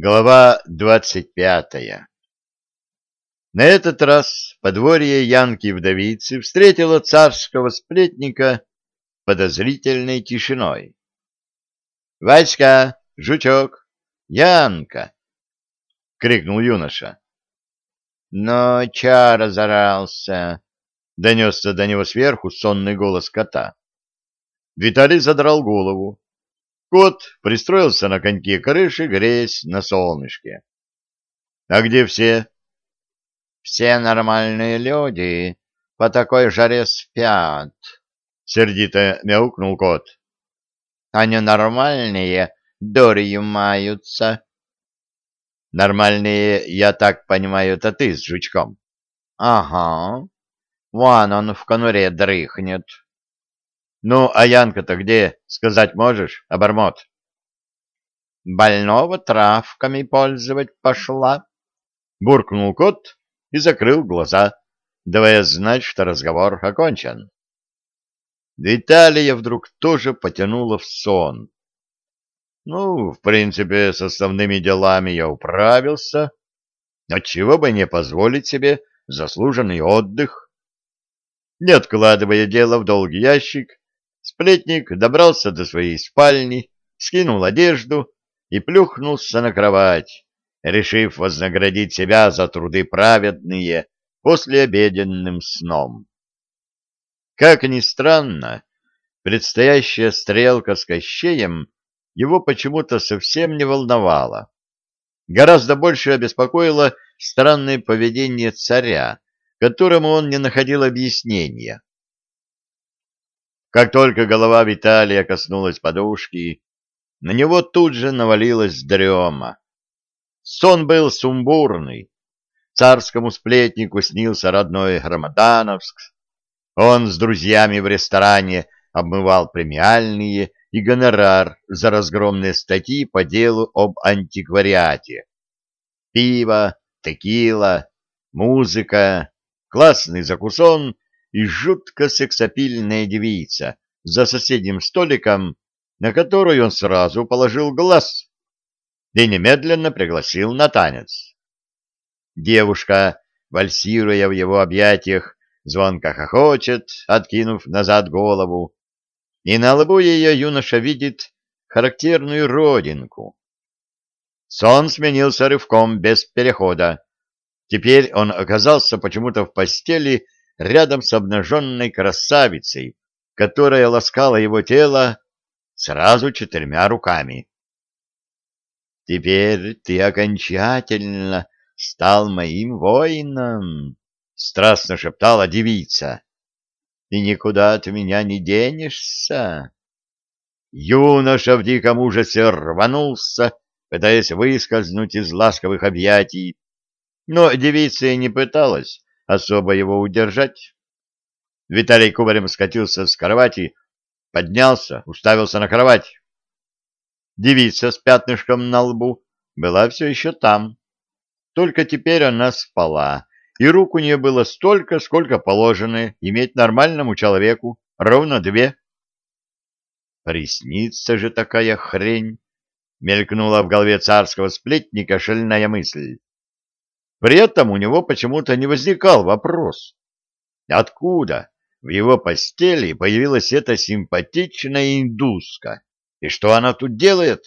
Глава двадцать пятая На этот раз подворье Янки-вдовицы встретило царского сплетника подозрительной тишиной. — Васька, жучок, Янка! — крикнул юноша. — Но ча разорался! — донесся до него сверху сонный голос кота. Виталий задрал голову. Кот пристроился на коньке крыши, греясь на солнышке. — А где все? — Все нормальные люди по такой жаре спят, — сердито мяукнул кот. — А ненормальные дорью маются. — Нормальные, я так понимаю, это ты с жучком. — Ага. Вон он в конуре дрыхнет. Ну, а Янка-то где, сказать можешь, обормот? Больного травками пользовать пошла. Буркнул кот и закрыл глаза, давая знать, что разговор окончен. Виталия вдруг тоже потянула в сон. Ну, в принципе, с основными делами я управился. Отчего бы не позволить себе заслуженный отдых? Не откладывая дело в долгий ящик, Сплетник добрался до своей спальни, скинул одежду и плюхнулся на кровать, решив вознаградить себя за труды праведные после обеденным сном. Как ни странно, предстоящая стрелка с Кощеем его почему-то совсем не волновала. Гораздо больше обеспокоило странное поведение царя, которому он не находил объяснения. Как только голова Виталия коснулась подушки, на него тут же навалилась дрема. Сон был сумбурный. Царскому сплетнику снился родной Громадановск. Он с друзьями в ресторане обмывал премиальные и гонорар за разгромные статьи по делу об антиквариате. Пиво, текила, музыка, классный закусон — и жутко сексапильная девица за соседним столиком, на которую он сразу положил глаз и немедленно пригласил на танец. Девушка, вальсируя в его объятиях, звонко хохочет, откинув назад голову, и на лбу ее юноша видит характерную родинку. Сон сменился рывком без перехода. Теперь он оказался почему-то в постели рядом с обнаженной красавицей, которая ласкала его тело сразу четырьмя руками. «Теперь ты окончательно стал моим воином», — страстно шептала девица. «И никуда от меня не денешься». Юноша в диком ужасе рванулся, пытаясь выскользнуть из ласковых объятий, но девица и не пыталась, особо его удержать. Виталий кубарем скатился с кровати, поднялся, уставился на кровать. Девица с пятнышком на лбу была все еще там. Только теперь она спала, и рук у нее было столько, сколько положено иметь нормальному человеку, ровно две. «Приснится же такая хрень!» — мелькнула в голове царского сплетника шальная мысль. При этом у него почему-то не возникал вопрос, откуда в его постели появилась эта симпатичная индуска, и что она тут делает?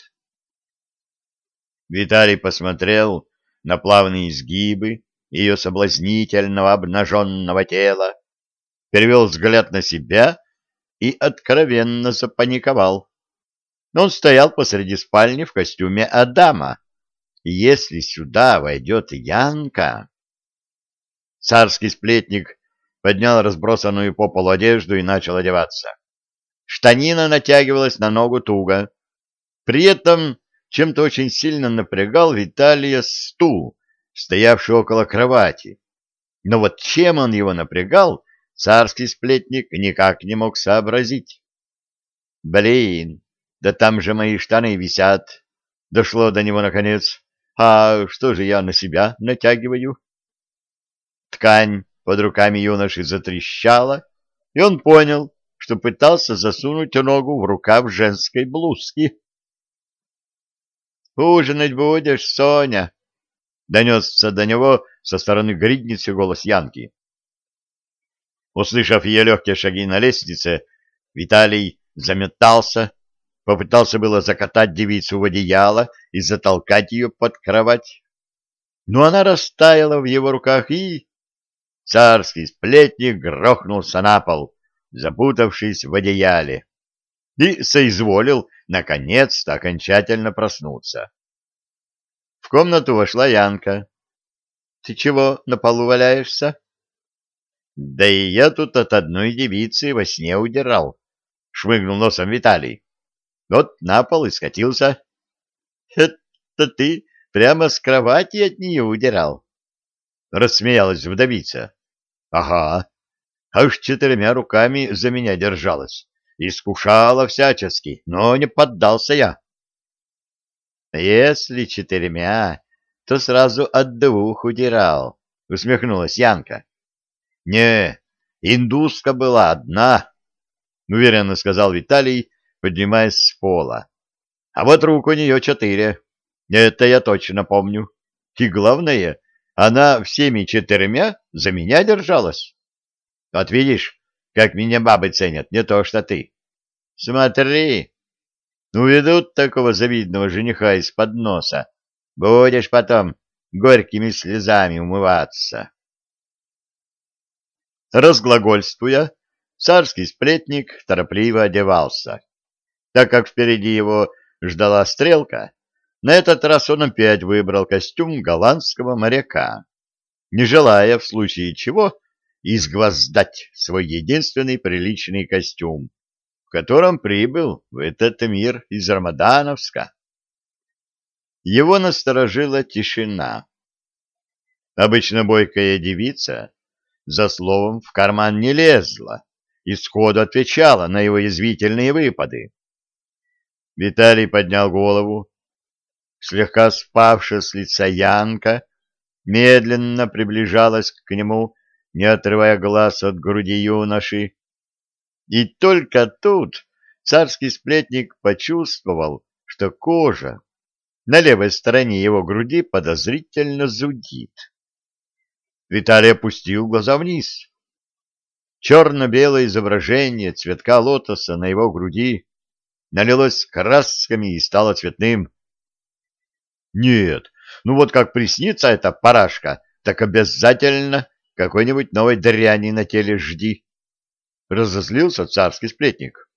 Виталий посмотрел на плавные изгибы ее соблазнительного обнаженного тела, перевел взгляд на себя и откровенно запаниковал. Он стоял посреди спальни в костюме Адама, если сюда войдет Янка... Царский сплетник поднял разбросанную по полу одежду и начал одеваться. Штанина натягивалась на ногу туго. При этом чем-то очень сильно напрягал Виталия стул, стоявший около кровати. Но вот чем он его напрягал, царский сплетник никак не мог сообразить. «Блин, да там же мои штаны висят!» Дошло до него наконец. А что же я на себя натягиваю? Ткань под руками юноши затрещала, и он понял, что пытался засунуть ногу в рукав женской блузки. ужинать будешь, Соня? — донесся до него со стороны гридницы голос Янки. Услышав ее легкие шаги на лестнице, Виталий заметался, попытался было закатать девицу в одеяло и затолкать ее под кровать. Но она растаяла в его руках и... Царский сплетник грохнулся на пол, запутавшись в одеяле, и соизволил, наконец-то, окончательно проснуться. В комнату вошла Янка. — Ты чего на полу валяешься? — Да и я тут от одной девицы во сне удирал, — шмыгнул носом Виталий. — Вот на пол и скатился. — Это ты прямо с кровати от нее удирал? — рассмеялась вдовица. — Ага, аж четырьмя руками за меня держалась. Искушала всячески, но не поддался я. — Если четырьмя, то сразу от двух удирал, — усмехнулась Янка. — Не, индуска была одна, — уверенно сказал Виталий, поднимаясь с пола. — А вот рук у нее четыре. Это я точно помню. И главное, она всеми четырьмя за меня держалась. Вот видишь, как меня бабы ценят, не то что ты. Смотри, уведут такого завидного жениха из-под носа. Будешь потом горькими слезами умываться. Разглагольствуя, царский сплетник торопливо одевался. Так как впереди его ждала стрелка, на этот раз он опять выбрал костюм голландского моряка, не желая, в случае чего, изгвоздать свой единственный приличный костюм, в котором прибыл в этот мир из Рамадановска. Его насторожила тишина. Обычно бойкая девица за словом в карман не лезла и сходу отвечала на его язвительные выпады. Виталий поднял голову. Слегка спавшая с лица Янка медленно приближалась к нему, не отрывая глаз от груди юноши. И только тут царский сплетник почувствовал, что кожа на левой стороне его груди подозрительно зудит. Виталий опустил глаза вниз. Черно-белое изображение цветка лотоса на его груди налилось красками и стало цветным. Нет, ну вот как приснится эта парашка, так обязательно какой-нибудь новой дряни на теле жди. Разозлился царский сплетник.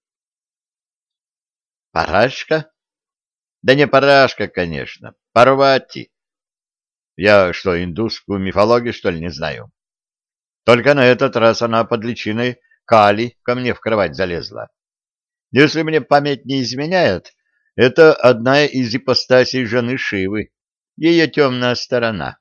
Парашка? Да не парашка, конечно, парвати. Я что, индусскую мифологию, что ли, не знаю? Только на этот раз она под личиной Кали ко мне в кровать залезла. Если мне память не изменяет, это одна из ипостасей жены Шивы, ее темная сторона.